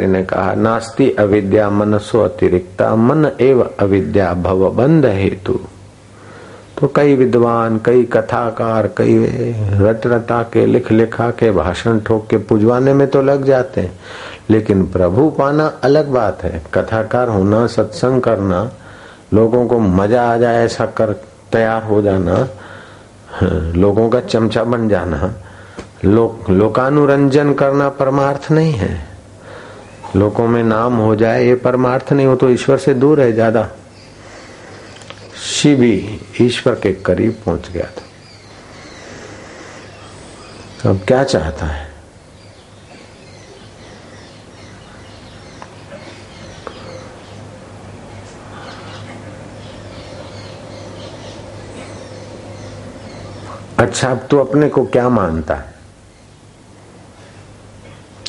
ने कहा, नास्ति अविद्या मनसो अतिरिक्ता, मन एव अविद्या भव बंध हेतु। तो कई विद्वान, कई कथाकार, कई रट रटा के लिख लिखा के, भाषण ठोक के पुजवाने में तो लग जाते हैं। लेकिन प्रभु पाना अलग बात है। कथाकार होना, सत्संग करना, लोगों को मज़ा आ जाए ऐसा कर, तैयार हो जाना, लोगों का चमचा बन जाना, लोक, लोकानुरंजन करना परमार्थ नहीं है। लोगों में नाम हो जाए, ये परमार्थ नहीं हो तो ईश्वर से दूर है ज़्यादा। शिव ही ईश्वर के करीब पहुँच गया था। अब क्या चाहता है? अच्छा अब तू अपने को क्या मानता है?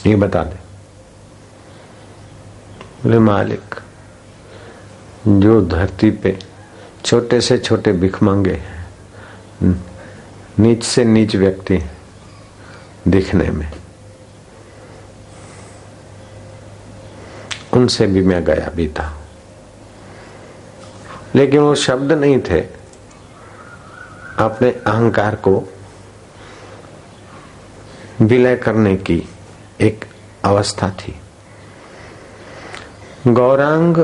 ये बता दे। बोले मालिक, जो धरती पे छोटे से छोटे भिख मांगे नीच से नीच व्यक्ति दिखने में, उनसे भी मैं गया भी था। लेकिन वो शब्द नहीं थे। अपने अहंकार को विलय करने की एक अवस्था थी। गौरांग।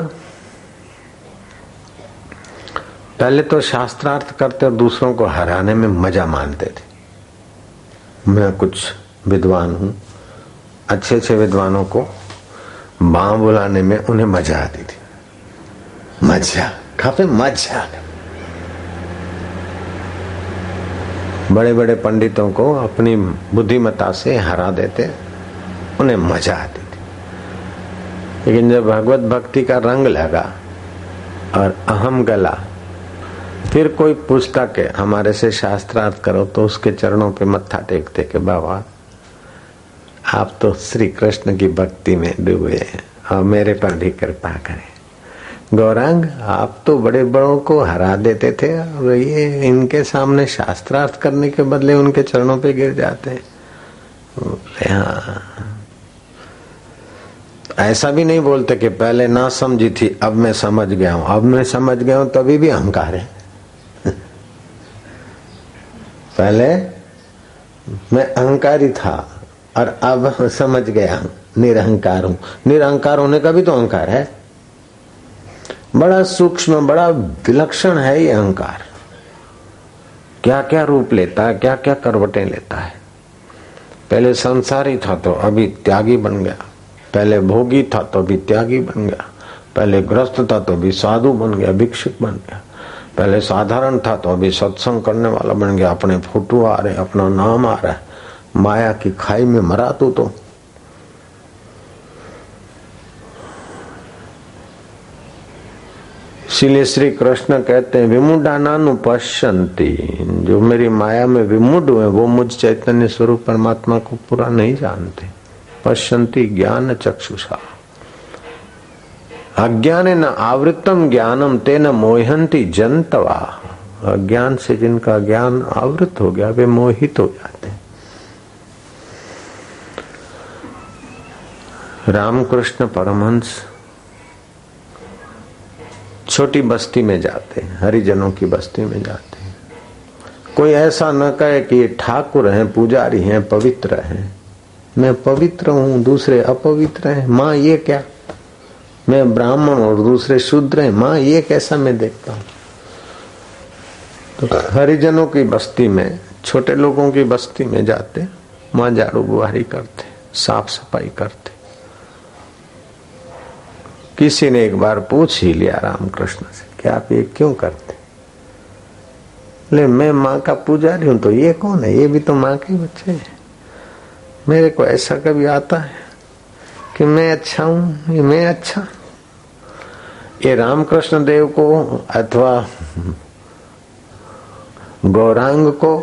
पहले तो शास्त्रार्थ करते और दूसरों को हराने में मज़ा मानते थे। मैं कुछ विद्वान हूँ। अच्छे अच्छे विद्वानों को बाँ बुलाने में उन्हें मज़ा आती थी। मज़ा, काफ़ी मज़ा। बड़े बड़े पंडितों को अपनी बुद्धिमत्ता से हरा देते, उन्हें मज़ा आती लेकिन जब भगवत भक्ति का रंग लगा और अहम गला, फिर कोई पूछता के हमारे से शास्त्रार्थ करो तो उसके चरणों पे मत्था टेकते के बाबा, आप तो श्री कृष्ण की भक्ति में डूबे हैं और मेरे पर भी कृपा करें। गौरांग, आप तो बड़े बड़ों को हरा देते थे और ये इनके सामने शास्त्रार्थ करने के बदले उनके चरणों पे गिर जाते हैं। हाँ ऐसा भी नहीं बोलते कि पहले ना समझी थी, अब मैं समझ गया हूँ। अब मैं समझ गया हूँ, तभी भी अहंकार है। पहले मैं अहंकारी था, और अब समझ गया हूँ, निरहंकार हूँ। निरहंकार होने का भी तो अहंकार है। बड़ा सूक्ष्म, बड़ा विलक्षण है ये अहंकार। क्या क्या रूप लेता है क्या क्या करवटें लेता है। पहले संसारी था तो अभी त्यागी बन गया। पहले भोगी था तो भी त्यागी बन गया, पहले ग्रस्त था तो भी साधु बन गया, भिक्षुक बन गया, पहले साधारण था तो अभी सत्संग करने वाला बन गया, अपने फ़ोटो आ रहे, अपना नाम आ रहा है, माया की खाई में मरा तू तो। इसीलिए श्री कृष्ण कहते हैं विमुडाना पश्यंती जो मेरी माया में विमुड हुए, वो मुझ चैतन्य स्वरूप परमात्मा को पूरा नहीं जानते। पश्यंती ज्ञान चक्षुषा। अज्ञान न आवृतम ज्ञानम तेन मोहंती जनतवा। अज्ञान से जिनका ज्ञान आवृत हो गया, वे मोहित हो जाते रामकृष्ण परमहंस छोटी बस्ती में जाते हैं, हरिजनों की बस्ती में जाते हैं। कोई ऐसा न कहे कि ये ठाकुर हैं, पुजारी हैं, पवित्र हैं। मैं पवित्र हूँ, दूसरे अपवित्र हैं। माँ, ये क्या? मैं ब्राह्मण और दूसरे शूद्र हैं। माँ, ये कैसा मैं देखता हूँ? तो हरिजनों की बस्ती में, छोटे लोगों की बस्ती में जाते, माँ झाड़ू बुहारी करते, साफ़ सफ़ाई करते। किसी ने एक बार पूछ ही लिया रामकृष्ण से, कि आप ये क्यों करते? ले, मैं माँ का पुजारी हूँ तो ये कौन है? ये भी तो माँ के बच्चे हैं। मेरे को ऐसा कभी आता है कि मैं अच्छा हूँ, ये मैं अच्छा। ये रामकृष्ण देव को अथवा गौरांग को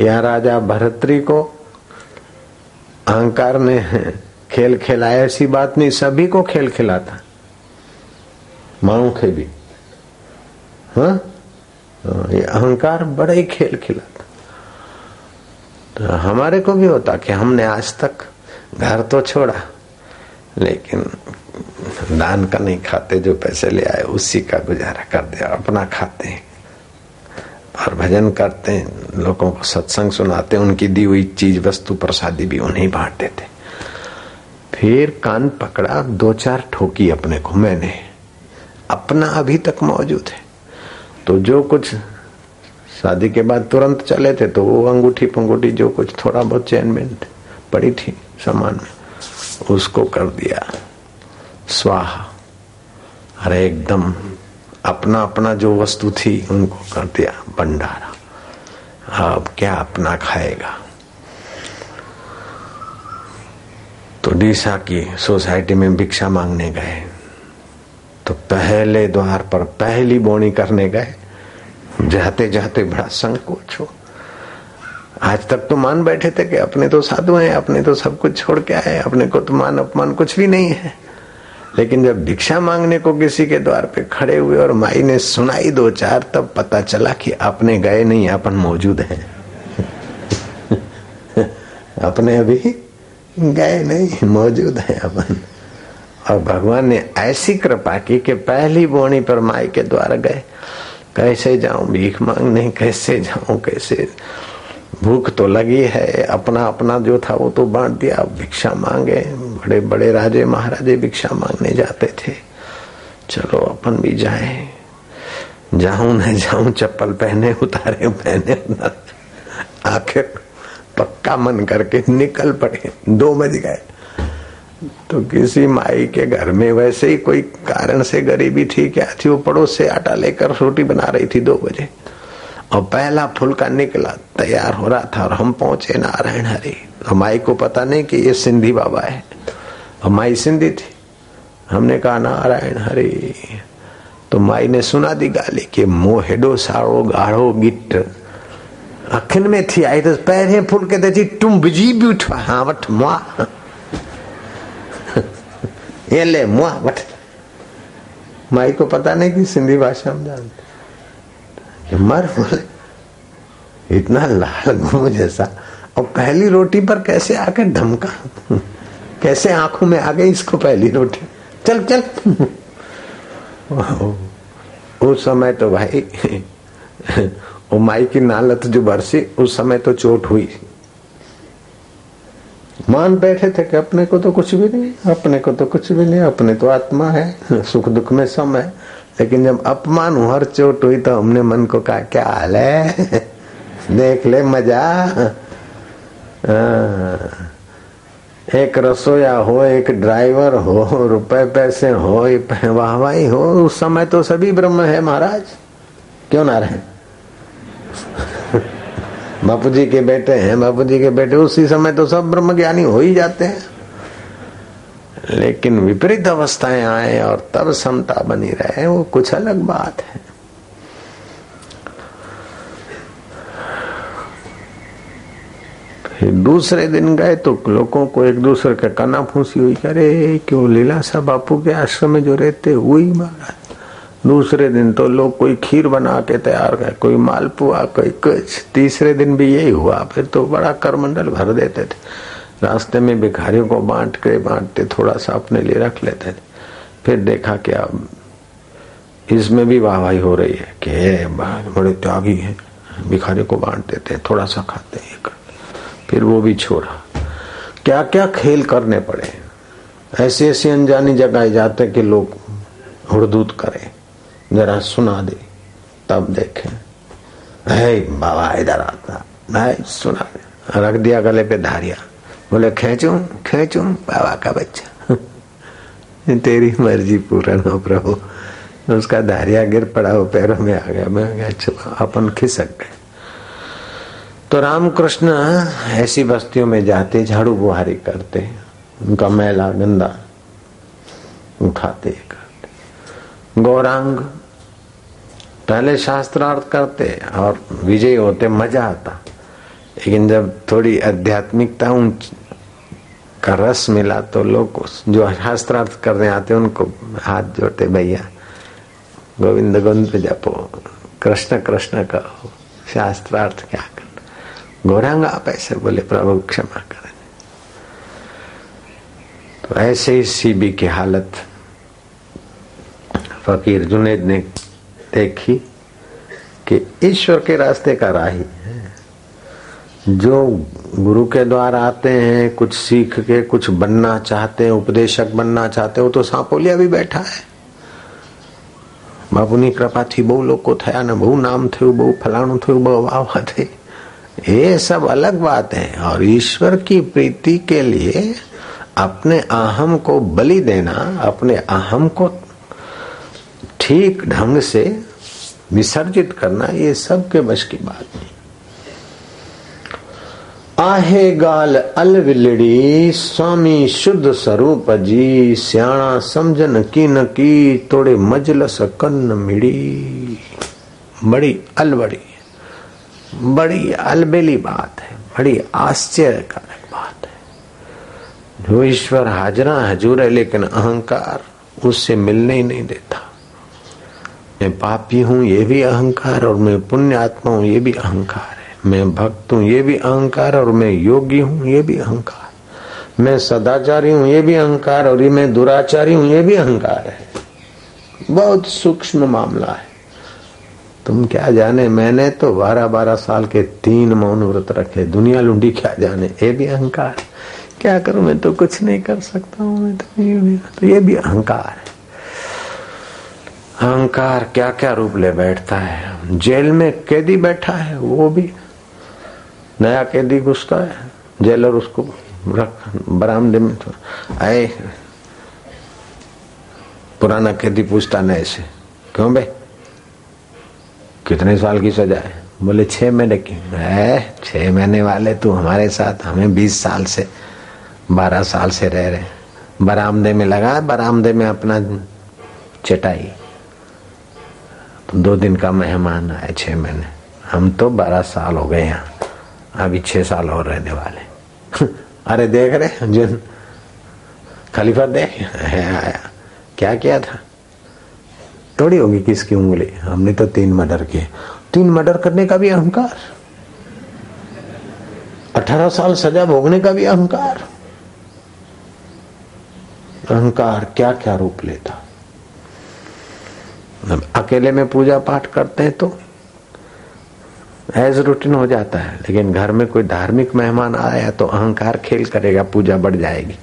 या राजा भरतरी को अहंकार ने खेल खिलाया, ऐसी बात नहीं, सभी को खेल खिलाता। माऊ के भी। हाँ ये अहंकार बड़ा ही खेल खिलाता। तो हमारे को भी होता कि हमने आज तक घर तो छोड़ा, लेकिन दान का नहीं खाते, जो पैसे ले आए, उसी का गुजारा कर दिया, अपना खाते हैं। और भजन करते हैं, लोगों को सत्संग सुनाते उनकी दी हुई चीज़, वस्तु, प्रसादी भी उन्हें बांटते थे। फिर कान पकड़ा, दो चार ठोकी अपने को, मैंने, अपना अभी तक मौजूद है। तो जो कुछ शादी के बाद तुरंत चले थे तो वो अंगूठी पंगूठी जो कुछ थोड़ा बहुत चैनमेंट पड़ी थी सामान में, उसको कर दिया। स्वाहा। अरे एकदम अपना अपना जो वस्तु थी उनको कर दिया, भंडारा। अब क्या अपना खाएगा? तो डीसा की सोसाइटी में भिक्षा मांगने गए। तो पहले द्वार पर पहली बोनी करने गए। जाते जाते बड़ा संकोच हो। आज तक तो मान बैठे थे कि अपने तो साधु हैं, अपने तो सब कुछ छोड़ के आए अपने को तो मान, अपमान कुछ भी नहीं है। लेकिन जब भिक्षा मांगने को किसी के द्वार पे खड़े हुए और माई ने सुनाई दो चार, तब पता चला कि अपने गए नहीं, अपन मौजूद हैं। अपने अभी गए नहीं, मौजूद है अपन। और भगवान ने ऐसी कृपा की कि पहली बोणी पर माई के द्वार गए। कैसे जाऊँ? भीख मांगने कैसे जाऊँ? कैसे? भूख तो लगी है अपना अपना जो था वो तो बांट दिया। भिक्षा मांगे। बड़े बड़े राजे महाराजे भिक्षा मांगने जाते थे। चलो अपन भी जाए। जाऊँ न जाऊँ, चप्पल पहने, उतारे पहने आखिर पक्का मन करके निकल पड़े। दो बज गए। तो किसी माई के घर में वैसे ही कोई कारण से गरीबी थी क्या थी? वो पड़ोस से आटा लेकर रोटी बना रही थी दो बजे। और पहला फुलका निकला, तैयार हो रहा था और हम पहुँचे नारायण हरि। और माई को पता नहीं कि ये सिंधी बाबा है। और माई सिंधी थी। हमने कहा, नारायण हरि। तो माई ने सुना दी गाली कि मो हेडो साड़ो गाढ़ो गिट अखिन में थी, आई तो पैरे फुल के दे तुम बिज़ी भी उठवा। हाँ वठ मुआ। ये ले, मुआ वठ माई को पता नहीं कि सिंधी भाषा में जानते मर बोले। इतना लाल घूम जैसा। और पहली रोटी पर कैसे आकर धमका? कैसे आँखों में आ गई इसको पहली रोटी? चल चल। उस समय तो भाई, वो माई की नालत जो बरसी, उस समय तो चोट हुई। मान बैठे थे कि अपने को तो कुछ भी नहीं, अपने को तो कुछ भी नहीं, अपने तो आत्मा है, सुख दुख में सम है। लेकिन जब अपमान हर चोट हुई तो हमने मन को कहा, क्या हाल है? देख ले मज़ा। एक रसोया हो, एक ड्राइवर हो, रुपए पैसे हो, वाहवाही हो, उस समय तो सभी ब्रह्म है महाराज। क्यों ना रहे? बापू जी के बेटे हैं बापू जी के बेटे, उसी समय तो सब ब्रह्म ज्ञानी हो ही जाते हैं। लेकिन विपरीत अवस्थाएँ आए और तब समता बनी रहे, वो कुछ अलग बात है। फिर दूसरे दिन गए तो लोगों को एक दूसरे के कना फूसी हुई, अरे, क्यों लीला सा बापू के आश्रम में जो रहते वही महाराज? दूसरे दिन तो लोग कोई खीर बना के तैयार कर कोई मालपुआ, कोई कुछ। तीसरे दिन भी यही हुआ। फिर तो बड़ा करमंडल भर देते थे। रास्ते में भिखारियों को बांट के, बांटते थोड़ा सा अपने लिए रख लेते थे। फिर देखा कि अब इसमें भी वाहवाही हो रही है कि बड़े त्यागी हैं। भिखारियों को बांट देते हैं थोड़ा सा खाते हैं फिर वो भी छोड़ा। क्या क्या खेल करने पड़े। ऐसी ऐसी अनजानी जगह जाते कि लोग हुड़दूत करें। जरा सुना दे, तब देखे। है, बाबा, इधर आता। है सुना दे। रख दिया गले पे धारिया। बोले, खेचू खेचू, बाबा का बच्चा। तेरी मर्ज़ी पूर्ण हो, प्रभु। उसका धारिया गिर पड़ा, वो पैरों में आ गया। मैं गया अपन खिसक गए। तो रामकृष्ण ऐसी बस्तियों में जाते, झाड़ू बुहारी करते, उनका मैला गंदा उठाते, करते। गौरांग पहले शास्त्रार्थ करते और विजय होते, मज़ा आता। लेकिन जब थोड़ी आध्यात्मिकता का रस मिला तो लोग जो शास्त्रार्थ करने आते, उनको हाथ जोड़ते, भैया, गोविंद गोविंद जपो। कृष्ण कृष्ण कहो, शास्त्रार्थ क्या कर गौरांग आप ऐसे बोले, प्रभु क्षमा करें। तो ऐसे ही सीबी की हालत फकीर जुनेद ने देखी कि ईश्वर के रास्ते का राही है जो गुरु के द्वारा आते हैं कुछ सीख के कुछ बनना चाहते हैं उपदेशक बनना चाहते हो तो सांपोलिया भी बैठा है બાપુની કૃપાથી બહુ લોકો થયા ને બહુ નામ થયું બહુ ફલાણું થયું બહુ વાવા થઈ ये सब अलग बात है और ईश्वर की प्रीति के लिए अपने अहम को बलि देना अपने अहम को ठीक ढंग से विसर्जित करना ये सब के बस की बात नहीं आहे गाल अलविलड़ी स्वामी शुद्ध स्वरूप जी, सियाणा समझन की न की, तोड़े मजलस कन्न मिड़ी। बड़ी अलबड़ी, बड़ी अलबेली बात है, बड़ी आश्चर्यकारक बात है। जो ईश्वर हाजरा हजूर है, लेकिन अहंकार उससे मिलने ही नहीं देता। मैं पापी हूँ ये भी अहंकार और मैं पुण्य आत्मा हूँ ये भी अहंकार है। मैं भक्त हूँ ये भी अहंकार और मैं योगी हूँ ये भी अहंकार। मैं सदाचारी हूँ ये भी अहंकार और ये मैं दुराचारी हूँ ये भी अहंकार है। बहुत सूक्ष्म मामला है। तुम क्या जाने मैंने तो बारह बारह साल के तीन मौन व्रत रखे दुनिया लुंडी क्या जाने ये भी अहंकार क्या करूँ मैं तो कुछ नहीं कर सकता हूँ मैं तो, ये भी अहंकार है। अहंकार क्या क्या रूप ले बैठता है? जेल में कैदी बैठा है, वो भी। नया कैदी घुसता है जेलर उसको रख, बरामदे में तो आए। पुराना कैदी पूछता नए से, क्यों भाई कितने साल की सजा है? बोले, छह महीने की। है छह महीने वाले तू हमारे साथ, हमें बीस साल से, बारह साल से रह रहे बरामदे में लगा, बरामदे में अपना चटाई। दो दिन का मेहमान आए, छह महीने। हम तो बारह साल हो गए यहाँ। अभी छह साल और रहने वाले अरे देख रहे जिन खलीफा देख। आया। क्या किया था? थोड़ी होगी किसकी उंगली। हमने तो तीन मर्डर किए। तीन मर्डर करने का भी अहंकार। अठारह साल सजा भोगने का भी अहंकार। अहंकार क्या क्या रूप लेता? अकेले में पूजा पाठ करते हैं तो एज रूटीन हो जाता है। लेकिन घर में कोई धार्मिक मेहमान आया तो अहंकार खेल करेगा, पूजा बढ़ जाएगी।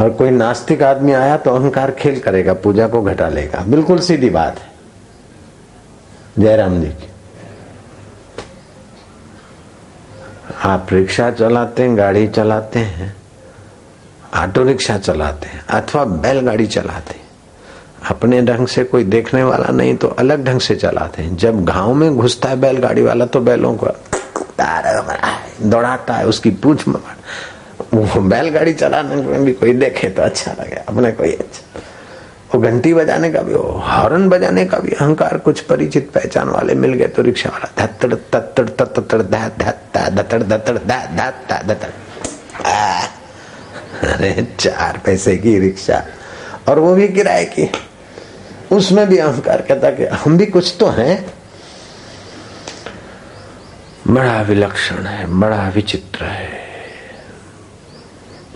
और कोई नास्तिक आदमी आया तो अहंकार खेल करेगा, पूजा को घटा लेगा। बिल्कुल सीधी बात है। जयराम जी की। आप रिक्शा चलाते हैं, गाड़ी चलाते हैं, ऑटो रिक्शा चलाते हैं, अथवा बैलगाड़ी चलाते हैं। अपने ढंग से कोई देखने वाला नहीं तो अलग ढंग से चलाते हैं। जब गाँव में घुसता है बैलगाड़ी वाला तो बैलों को दौड़ाता है, उसकी पूछ में वो बैलगाड़ी चलाने में भी कोई देखे तो अच्छा लगे, अपने कोई अच्छा। वो घंटी बजाने का भी हो हॉर्न बजाने का भी अहंकार कुछ परिचित पहचान वाले मिल गए तो रिक्शा वाला धत्तड़ तत्तड़ तत्तड़ धत्तड़ धत्तड़ अरे, चार पैसे की रिक्शा। और वो भी किराए की। उसमें भी अहंकार कहता कि हम भी कुछ तो हैं। बड़ा विलक्षण है, बड़ा विचित्र है।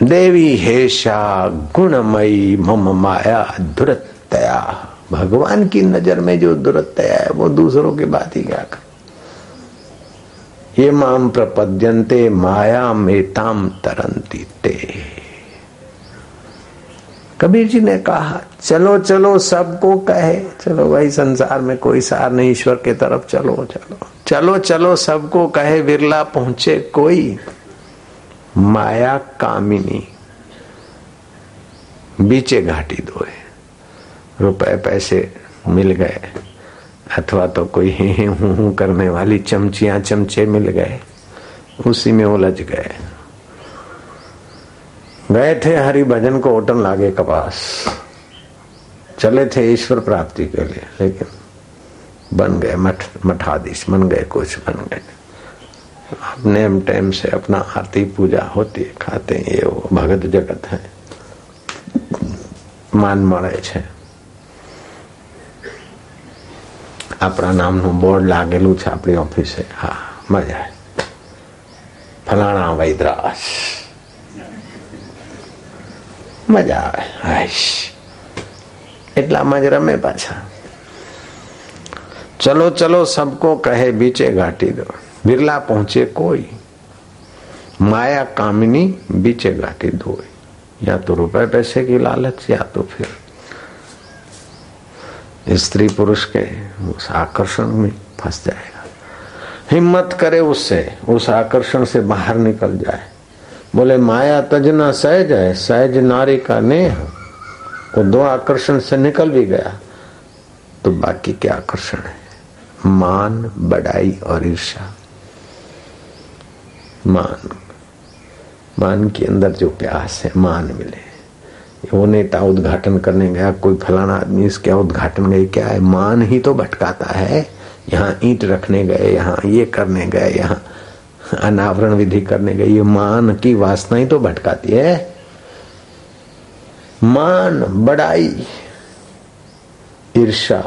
देवी हेशा गुणमयी मम माया दुरतया भगवान की नज़र में जो दुरतया है, वो दूसरों की बात ही क्या कर? ये माम प्रपद्यंते माया मेताम तरंती ते। कबीर जी ने कहा, चलो चलो, सबको कहे। चलो भाई, संसार में कोई सार नहीं, ईश्वर के तरफ़ चलो चलो। चलो चलो, सबको कहे, बिरला पहुँचे कोई? माया कामिनी, बीचे घाटी दोए रुपए, पैसे मिल गए, अथवा तो कोई ही, हूँ करने वाली चमचियाँ, चमचे मिल गए, उसी में उलझ गए। गए थे हरि भजन को ओटन लागे कपास चले थे ईश्वर प्राप्ति के लिए लेकिन बन गए मठ मठाधीश बन गए कुछ बन गए नेम टाइम से अपना आरती पूजा होती है खाते हैं ये वो भगत जगत है માન મળે છે આપણા નામનું બોર્ડ લાગેલું છે આપણી ઓફિસે હા મજા ફલાણા વૈદ્રાસ મજા આવે હાઈશ એટલામાં જ રમે પાછા चलो चलो सबको कहे बीचे घाटी दो बिरला पहुंचे कोई माया कामिनी बीचे घाटी दो या तो रुपए पैसे की लालच या तो फिर स्त्री पुरुष के उस आकर्षण में फंस जाएगा हिम्मत करे उससे उस आकर्षण से बाहर निकल जाए बोले, माया तजना सहज है, सहज नारी का नेह वो दो आकर्षण से निकल भी गया। तो बाकी क्या आकर्षण है, मान, बड़ाई और ईर्षा मान मान के अंदर जो प्यास है, मान मिले। वो नेता उद्घाटन करने गया, कोई फलाना आदमी इसके उद्घाटन गए, क्या है? मान ही तो भटकाता है। यहाँ ईंट रखने गए, यहाँ ये करने गए, यहाँ अनावरण विधि करने गए ये मान की वासना ही तो भटकाती है। मान, बड़ाई ईर्षा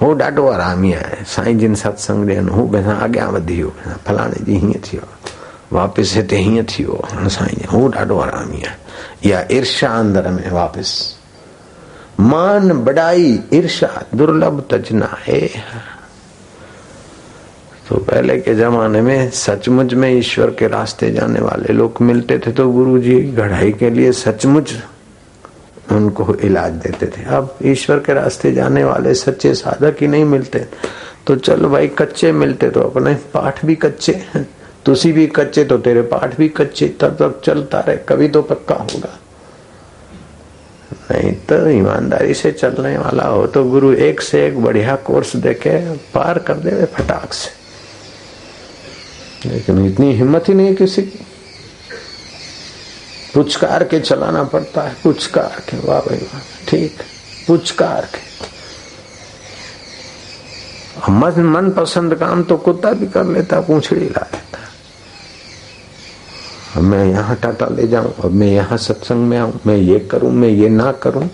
હું ॾाढो आरामी आहियाँ साईं जिन सत्संग ॾियनि हू भई अॻियाँ वधी वियो फलाणे जी हीअं थियो। वापसि हिते हीअं थियो। हाणे साईं हू ॾाढो आरामी आहे इहा ईर्षा अंदर में वापसि। मान, बड़ाई ईर्षा दुर्लभ तजना है तो पहले के जमाने में सचमुच में ईश्वर के रास्ते जाने वाले लोग मिलते थे तो गुरु जी गढ़ाई के लिए सचमुच उनको इलाज देते थे। अब ईश्वर के रास्ते जाने वाले सच्चे साधक ही नहीं मिलते। तो चलो भाई, कच्चे मिलते तो अपने पाठ भी कच्चे हैं। तुसी भी कच्चे तो तेरे पाठ भी कच्चे। तब तक चलता रहे, कभी तो पक्का होगा। नहीं तो ईमानदारी से चलने वाला हो तो गुरु एक से एक बढ़िया कोर्स देके पार कर दे फटाक से। लेकिन इतनी हिम्मत ही नहीं किसी की। पुचकार के चलाना पड़ता है, पुचकार के। वाह भाई वाह, ठीक, पुचकार के। मन मन पसंद काम तो कुत्ता भी कर लेता, पूछड़ी ला लेता। अब मैं यहाँ टाटा ले जाऊँ, अब मैं यहाँ सत्संग में आऊँ, मैं ये करूँ, मैं ये ना करूँ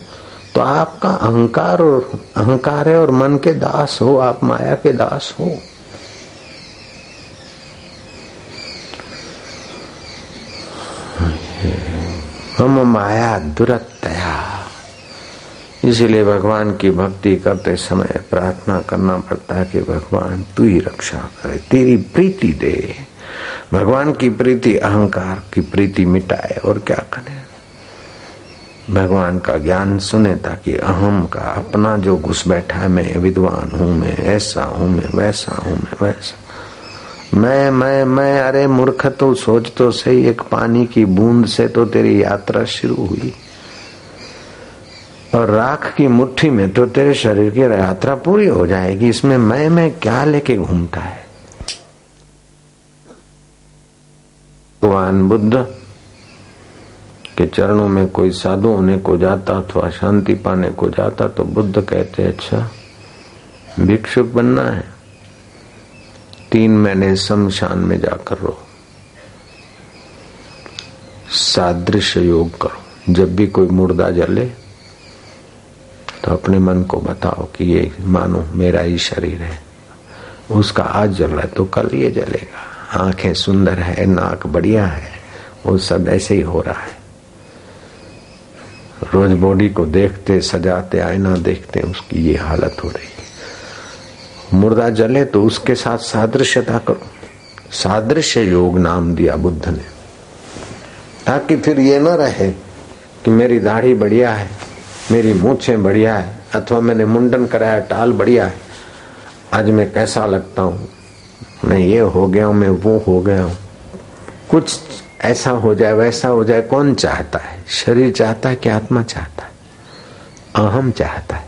तो आपका अहंकार और अहंकार है और मन के दास हो, आप माया के दास हो। हम माया दुरतया इसीलिए भगवान की भक्ति करते समय प्रार्थना करना पड़ता है कि भगवान, तू ही रक्षा करे, तेरी प्रीति दे। भगवान की प्रीति, अहंकार की प्रीति मिटाए और क्या करे? भगवान का ज्ञान सुने ताकि अहम का अपना जो घुस बैठा है, मैं विद्वान हूँ, मैं ऐसा हूँ, मैं वैसा हूँ, मैं वैसा मैं मैं मैं, अरे मूर्ख तो सोच तो सही, एक पानी की बूंद से तो तेरी यात्रा शुरू हुई। और राख की मुट्ठी में तो तेरे शरीर की यात्रा पूरी हो जाएगी, इसमें मैं मैं क्या लेके घूमता है? भगवान बुद्ध के चरणों में कोई साधु होने को जाता, अथवा शांति पाने को जाता तो बुद्ध कहते अच्छा भिक्षुक बनना है। तीन महीने शमशान में जाकर रहो। सादृश्य योग करो। जब भी कोई मुर्दा जले तो अपने मन को बताओ कि ये मानो मेरा ही शरीर है। उसका आज जल रहा है तो कल ये जलेगा। आँखें सुंदर है, नाक बढ़िया है, वो सब ऐसे ही हो रहा है। रोज बॉडी को देखते, सजाते, आईना देखते, उसकी ये हालत हो रही मुर्दा जले तो उसके साथ सादृश्यता करो। सादृश्य योग नाम दिया बुद्ध ने। ताकि फिर ये न रहे कि मेरी दाढ़ी बढ़िया है, मेरी मूछे बढ़िया है, अथवा मैंने मुंडन कराया, टाल बढ़िया है। आज मैं कैसा लगता हूँ? मैं ये हो गया हूँ, मैं वो हो गया हूँ। कुछ ऐसा हो जाए, वैसा हो जाए, कौन चाहता है? शरीर चाहता है कि आत्मा चाहता है? अहम चाहता है।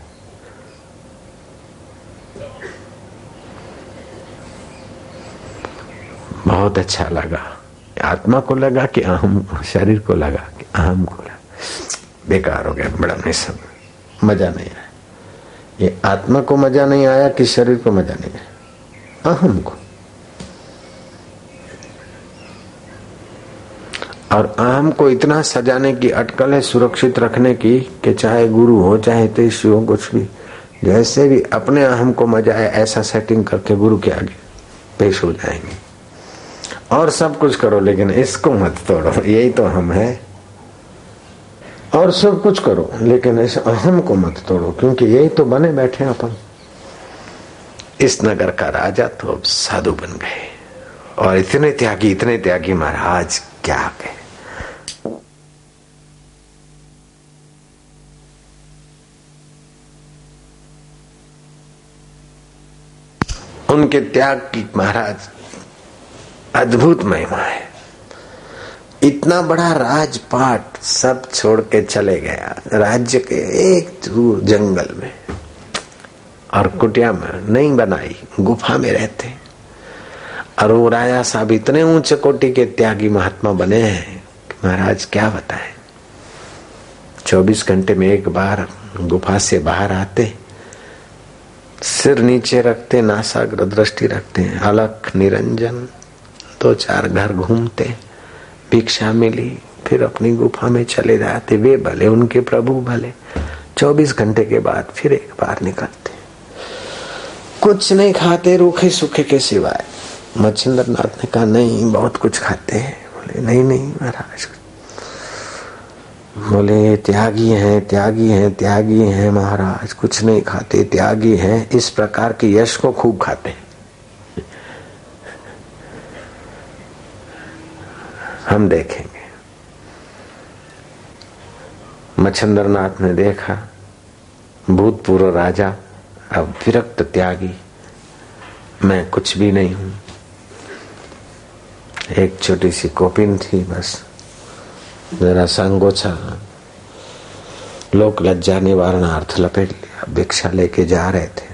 बहुत अच्छा लगा। आत्मा को लगा कि अहम शरीर को लगा कि अहम को लगा। बेकार हो गया, बड़ा सब मज़ा नहीं आया। ये आत्मा को मज़ा नहीं आया कि शरीर को मज़ा नहीं आया? अहम को। और अहम को इतना सजाने की अटकल है, सुरक्षित रखने की, कि चाहे गुरु हो, चाहे तेज हो, कुछ भी, जैसे भी अपने अहम को मज़ा आए, ऐसा सेटिंग करके गुरु के आगे पेश हो जाएँगे। और सब कुछ करो, लेकिन इसको मत तोड़ो। यही तो हम है। और सब कुछ करो, लेकिन इस अहम को मत तोड़ो, क्योंकि यही तो बने बैठे अपन। इस नगर का राजा तो अब साधु बन गए। और इतने त्यागी इतने त्यागी महाराज क्या कहे? उनके त्याग की महाराज अद्भुत महिमा है। इतना बड़ा राजपाट सब छोड़ के चले गया, राज्य के एक दूर जंगल में। और कुटिया में नहीं बनाई, गुफा में रहते। और वो राजा साहब इतने ऊँचे कोटि के त्यागी महात्मा बने हैं महाराज क्या बताएँ। चौबीस घंटे में एक बार गुफा से बाहर आते, सिर नीचे रखते नासाग्र दृष्टि रखते, अलख निरंजन। दो चार घर घूमते, भिक्षा मिली, फिर अपनी गुफा में चले जाते, वे भले उनके प्रभु भले। चौबीस घंटे के बाद फिर एक बार निकलते। कुछ नहीं खाते रूखे सूखे के सिवाय। मच्छिंद्र नाथ ने कहा, नहीं, बहुत कुछ खाते हैं। बोले, नहीं नहीं, महाराज। बोले, त्यागी हैं त्यागी हैं त्यागी हैं, महाराज। कुछ नहीं खाते, त्यागी हैं। इस प्रकार के यश को खूब खाते हम देखेंगे। मच्छंद्र नाथ ने देखा, भूतपूर्व राजा अब विरक्त त्यागी। मैं कुछ भी नहीं हूँ। एक छोटी सी कोपिन थी बस। जरा संगोछा। लोक लज्जा निवारण अर्थ लपेट लिया। भिक्षा लेके जा रहे थे।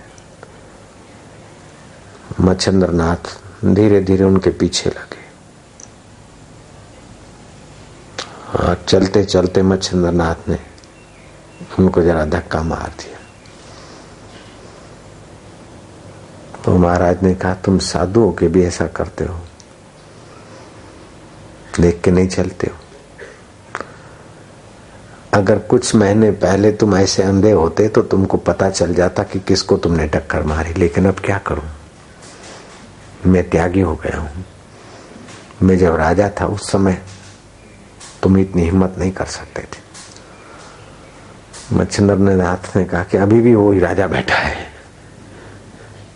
मच्छंद्र नाथ धीरे धीरे उनके पीछे लगे। और चलते चलते मच्छंद्र नाथ ने उनको जरा धक्का मार दिया। तो महाराज ने कहा, तुम साधुओं के भी ऐसा करते हो? देख के नहीं चलते हो? अगर कुछ महीने पहले तुम ऐसे अंधे होते तो तुमको पता चल जाता कि किसको तुमने टक्कर मारी। लेकिन अब क्या करूँ? मैं त्यागी हो गया हूँ। मैं जब राजा था उस समय तुम इतनी हिम्मत नहीं कर सकते थे। मच्छिंदर ने नाथ ने कहा कि अभी भी वो ही राजा बैठा है।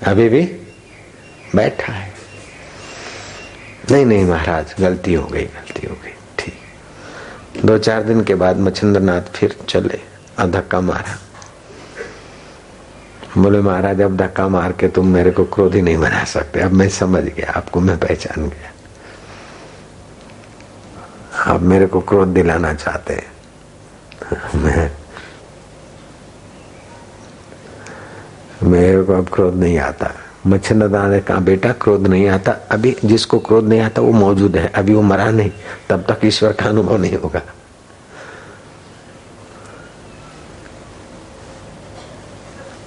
अभी भी बैठा है। नहीं नहीं महाराज, गलती हो गई, गलती हो गई। ठीक। दो चार दिन के बाद मच्छिंद्र फिर चले, और धक्का मारा। बोले, महाराज, अब धक्का मार के तुम मेरे को क्रोधी नहीं बना सकते। अब मैं समझ गया, आपको मैं पहचान गया। आप मेरे को क्रोध दिलाना चाहते हैं। मैं, मेरे को अब क्रोध नहीं आता। मच्छरदा ने कहा बेटा क्रोध नहीं आता। अभी जिसको क्रोध नहीं आता, वो मौजूद है। अभी वो मरा नहीं। तब तक ईश्वर का अनुभव नहीं होगा।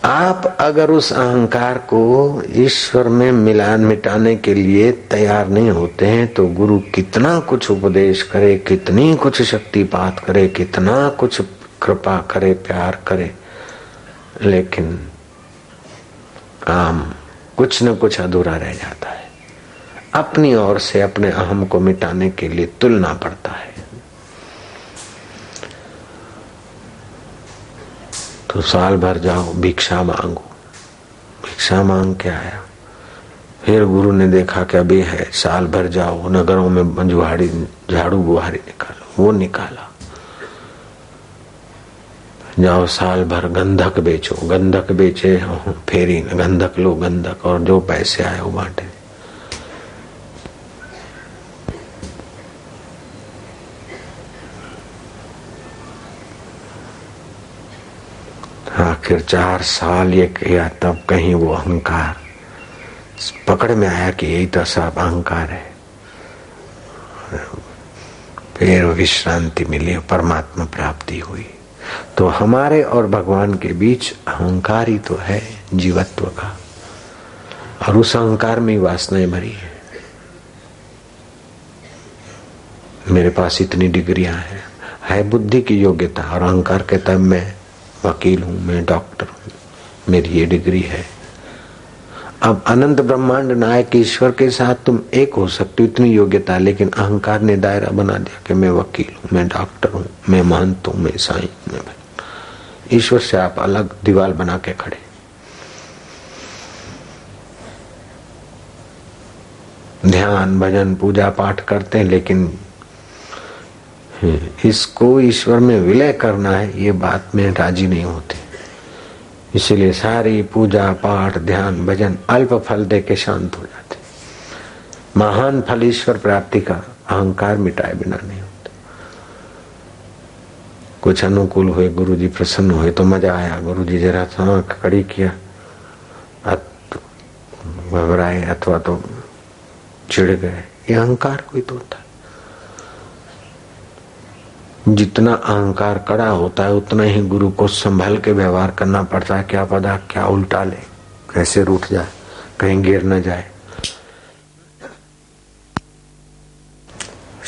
आप अगर उस अहंकार को ईश्वर में मिलान मिटाने के लिए तैयार नहीं होते हैं तो गुरु कितना कुछ उपदेश करे, कितनी कुछ शक्तिपात करे, कितना कुछ कृपा करे, प्यार करे। लेकिन काम कुछ न कुछ अधूरा रह जाता है। अपनी ओर से अपने अहम को मिटाने के लिए तुलना पड़ता है। तो साल भर जाओ भिक्षा मांगो। भिक्षा मांग के आया फिर गुरु ने देखा कि अभी है, साल भर जाओ, नगरों में मंजुहाड़ी झाड़ू बुहारी निकालो, वो निकाला। जाओ, साल भर गंधक बेचो, गंधक बेचे फेरी गंधक लो, गंधक, और जो पैसे आए वो बांटे। आखिर चार साल ये किया तब कहीं वो अहंकार पकड़ में आया कि यही तो सब अहंकार है। फिर विश्रांति मिली, परमात्मा प्राप्ति हुई। तो हमारे और भगवान के बीच अहंकार ही तो है, जीवत्व का। और उस अहंकार में ही वासनाएँ भरी है। मेरे पास इतनी डिग्रियाँ हैं, है बुद्धि की योग्यता और अहंकार कहता है मैं वकील हूँ, मैं डॉक्टर हूँ, मेरी ये डिग्री है। अब अनंत ब्रह्मांड नायक ईश्वर के साथ तुम एक हो सकते हो, इतनी योग्यता, लेकिन अहंकार ने दायरा बना दिया कि मैं वकील हूँ, मैं डॉक्टर हूँ, मैं महंत हूँ, मैं साई, मैं ईश्वर से आप अलग दीवार बना के खड़े। ध्यान, भजन, पूजा पाठ करते हैं, लेकिन इसको ईश्वर में विलय करना है, ये बात में राज़ी नहीं होते। इसलिए सारी पूजा पाठ, ध्यान, भजन अल्प फल दे के शांत हो जाते। महान फल ईश्वर प्राप्ति का अहंकार मिटाए बिना नहीं होता। कुछ अनुकूल हुए गुरु जी प्रसन्न हुए तो मज़ा आया। गुरु जी जरा आँख कड़ी किया। घबराए अथवा तो चिड़ गए। ये अहंकार कोई तो होता जितना अहंकार कड़ा होता है, उतना ही गुरु को संभाल के व्यवहार करना पड़ता है क्या पता क्या उल्टा ले। कैसे रूठ जाए, कहीं गिर न जाए।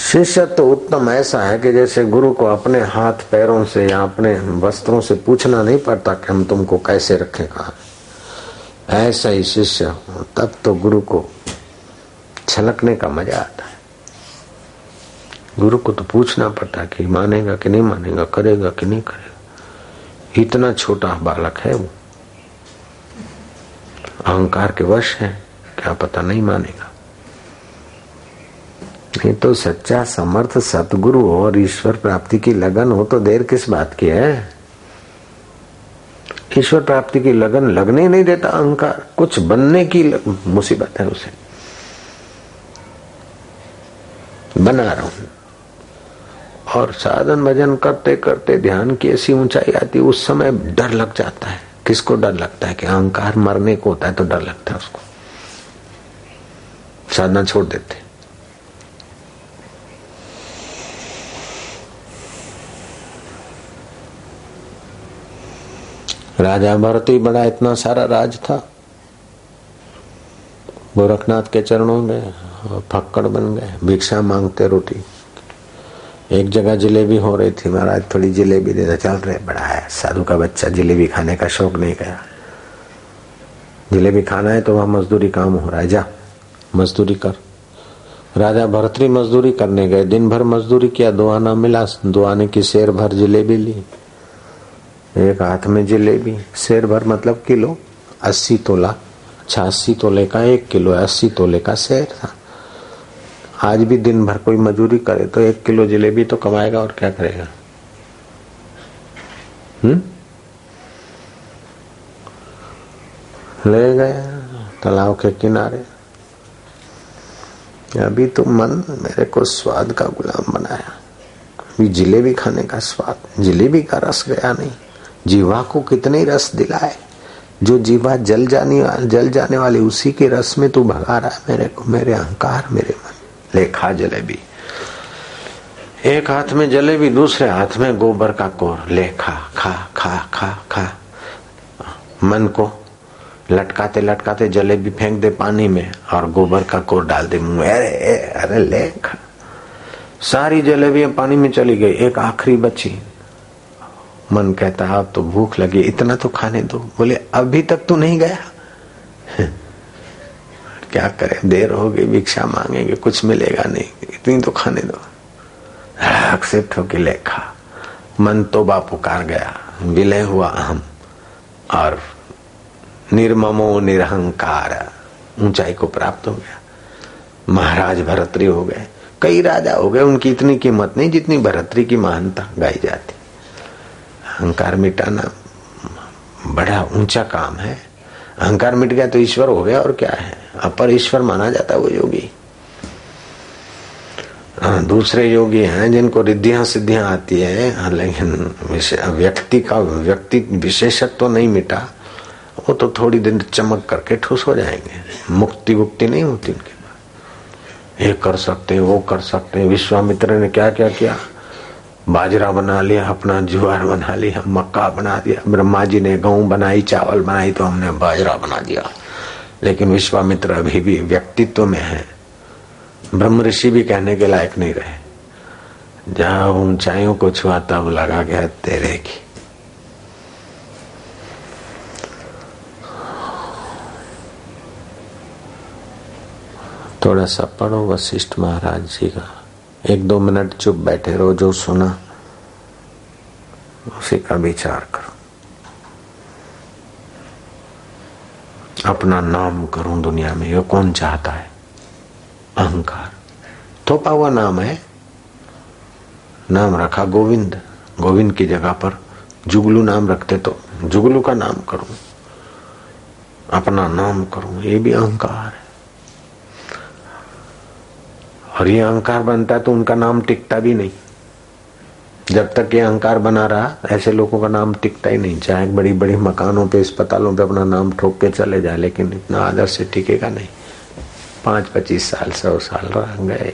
शिष्य तो उत्तम ऐसा है कि जैसे गुरु को अपने हाथ पैरों से या अपने वस्त्रों से पूछना नहीं पड़ता कि हम तुमको कैसे रखें कहा। ऐसा ही शिष्य तब तो गुरु को छलकने का मज़ा आता है। गुरु को तो पूछना पड़ता कि मानेगा कि नहीं मानेगा, करेगा कि नहीं करेगा? इतना छोटा बालक है वो। अहंकार के वश है, क्या पता नहीं मानेगा। नहीं तो सच्चा समर्थ सतगुरु हो और ईश्वर प्राप्ति की लगन हो तो देर किस बात की है? ईश्वर प्राप्ति की लगन लगने नहीं देता अहंकार। कुछ बनने की मुसीबत है उसे। बना रहा हूँ। और साधन भजन करते करते ध्यान की ऐसी ऊंचाई आती है उस समय डर लग जाता है। किसको डर लगता है कि अहंकार मरने को होता है तो डर लगता है उसको? साधना छोड़ देते। राजा भरत ही बड़ा इतना सारा राज था। गोरखनाथ के चरणों में फक्कड़ बन गए, भिक्षा मांगते रोटी। एक जगह जलेबी हो रही थी महाराज, थोड़ी जलेबी दे चल रहे बड़ा है, साधु का बच्चा जलेबी खाने का शौक नहीं गया। जलेबी खाना है तो वहाँ मजदूरी काम हो रहा है, जा, मजदूरी कर। राजा भरतरी मजदूरी करने गए दिन भर मजदूरी किया, दो आना मिला, दो आने की शेर भर जलेबी ली। एक हाथ में जलेबी, शेर भर मतलब किलो, अस्सी तोला अस्सी तोले का एक किलो, अस्सी तोले का शेर था। आज भी दिन भर कोई मजूरी करे तो एक किलो जलेबी तो कमाएगा और क्या करेगा? हम्म? ले गया तालाब के किनारे। अभी तो मन मेरे को स्वाद का गुलाम बनाया। अभी जिलेबी खाने का स्वाद, जिलेबी का रस गया नहीं। जीवा को कितने रस दिलाए। जो जीवा जल जाने जल जाने वाली उसी के रस में तू भगा रहा है मेरे को, मेरे अहंकार, मेरे मन। लेखा जलेबी। एक हाथ में जलेबी, दूसरे हाथ में गोबर का कोर। लेखा, खा खा खा खा। मन को लटकाते लटकाते जलेबी फेंक दे पानी में और गोबर का कोर डाल दे मुँह अरे अरे लेख। सारी जलेबियाँ पानी में चली गई, एक आखिरी बची। मन कहता, अब तो भूख लगी, इतना तो खाने दो। बोले, अभी तक तो नहीं गया? क्या करें? देर हो गई भिक्षा मांगेंगे, कुछ मिलेगा नहीं। इतनी तो खाने दो। एक्सेप्ट होके लेखा। मन तो बा पुकार गया। विलय हुआ अहम। और निर्ममो निरहंकार। ऊंचाई को प्राप्त हो गया। महाराज भरतरी हो गए। कई राजा हो गए। उनकी इतनी कीमत नहीं जितनी भरतरी की महानता गाई जाती। अहंकार मिटाना बड़ा ऊँचा काम है। अहंकार मिट गया तो ईश्वर हो गया और क्या है? अपर ईश्वर माना जाता है वो योगी। हाँ, दूसरे योगी हैं जिनको रिद्धियाँ सिद्धियाँ आती है हाँ, लेकिन व्यक्ति का व्यक्ति विशेषत्व तो नहीं मिटा वो तो थोड़ी दिन चमक करके ठुस हो जाएँगे। मुक्ति मुक्ति नहीं होती उनके पास। ये कर सकते वो कर सकते विश्वामित्र ने क्या क्या किया? बाजरा बना लिया, अपना जुआर बना लिया, मक्का बना दिया। ब्रह्मा जी ने गेहूँ बनाई, चावल बनाई तो हमने बाजरा बना दिया। लेकिन विश्वामित्र अभी भी व्यक्तित्व में है। ब्रह्म ऋषि भी कहने के लायक नहीं रहे। जहाँ ऊंचाइयों को छुआ, तब लगा गया तेरे की। थोड़ा सा पढ़ो वशिष्ठ महाराज जी का। एक दो मिनट चुप बैठे रहो, जो सुना, उसी का विचार करो। अपना नाम करूँ दुनिया में, ये कौन चाहता है? अहंकार। थोपा हुआ नाम है। नाम रखा गोविंद। गोविंद की जगह पर जुगलू नाम रखते तो जुगलू का नाम करूँ। अपना नाम करूँ, ये भी अहंकार है। और ये अहंकार बनता है तो उनका नाम टिकता भी नहीं। जब तक ये अहंकार बना रहा, ऐसे लोगों का नाम टिकता ही नहीं। चाहे बड़ी बड़ी मकानों पे, अस्पतालों पे अपना नाम ठोक के चले जाए, लेकिन इतना आदर से टिकेगा नहीं। पाँच पच्चीस साल, सौ साल रह गए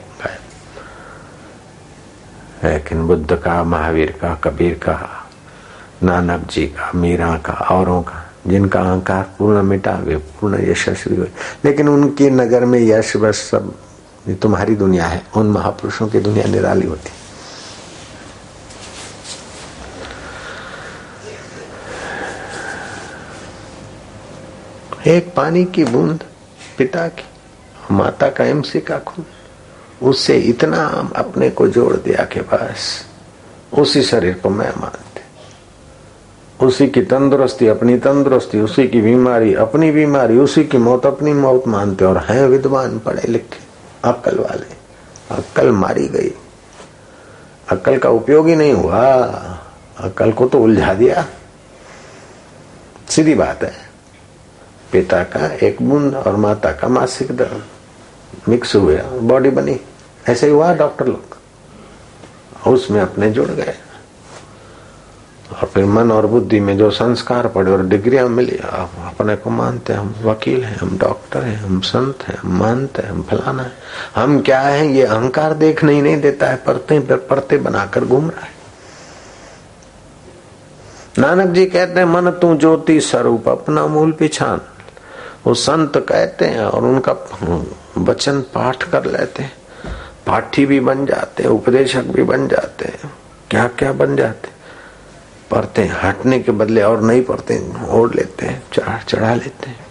लेकिन बुद्ध का, महावीर का, कबीर का, नानक जी का, मीरा का, औरों का, जिनका अहंकार पूर्ण मिटा गए पूर्ण यशस्वी हुए। लेकिन उनकी नज़र में यश बस सब ये तुम्हारी दुनिया है। उन महापुरुषों की दुनिया निराली होती। एक पानी की बूंद पिता की, माता का एमसी का खून, उससे इतना अपने को जोड़ दिया कि बस, उसी शरीर को मैं मानते। उसी की तंदुरुस्ती अपनी तंदुरुस्ती, उसी की बीमारी अपनी बीमारी, उसी की मौत अपनी मौत मानते और हैं विद्वान पढ़े लिखे। अक्ल वाले। अकल मारी गई। अकल का उपयोग ही नहीं हुआ। अकल को तो उलझा दिया। सीधी बात है। पिता का एक बूंद और माता का मासिक दर्द मिक्स हुआ बॉडी बनी। ऐसे ही हुआ डॉक्टर लोग। उसमें अपने जुड़ गए। और फिर मन और बुद्धि में जो संस्कार पड़े और डिग्रियाँ मिली, आप अपने को मानते हैं, हम वकील हैं, हम डॉक्टर हैं, हम संत हैं, हम मानते हैं, हम फलाना है। हम क्या है? ये अहंकार देखने ही नहीं देता है, परते पर परते बनाकर घूम रहा है। नानक जी कहते हैं, मन तू ज्योति स्वरूप, अपना मूल पिछान वो संत कहते हैं और उनका वचन पाठ कर लेते हैं। पाठी भी बन जाते हैं, उपदेशक भी बन जाते हैं। क्या क्या बन जाते पढ़ते हैं, हटने के बदले और नहीं पढ़ते ओढ़ लेते हैं, चढ़ा चढ़ा लेते हैं।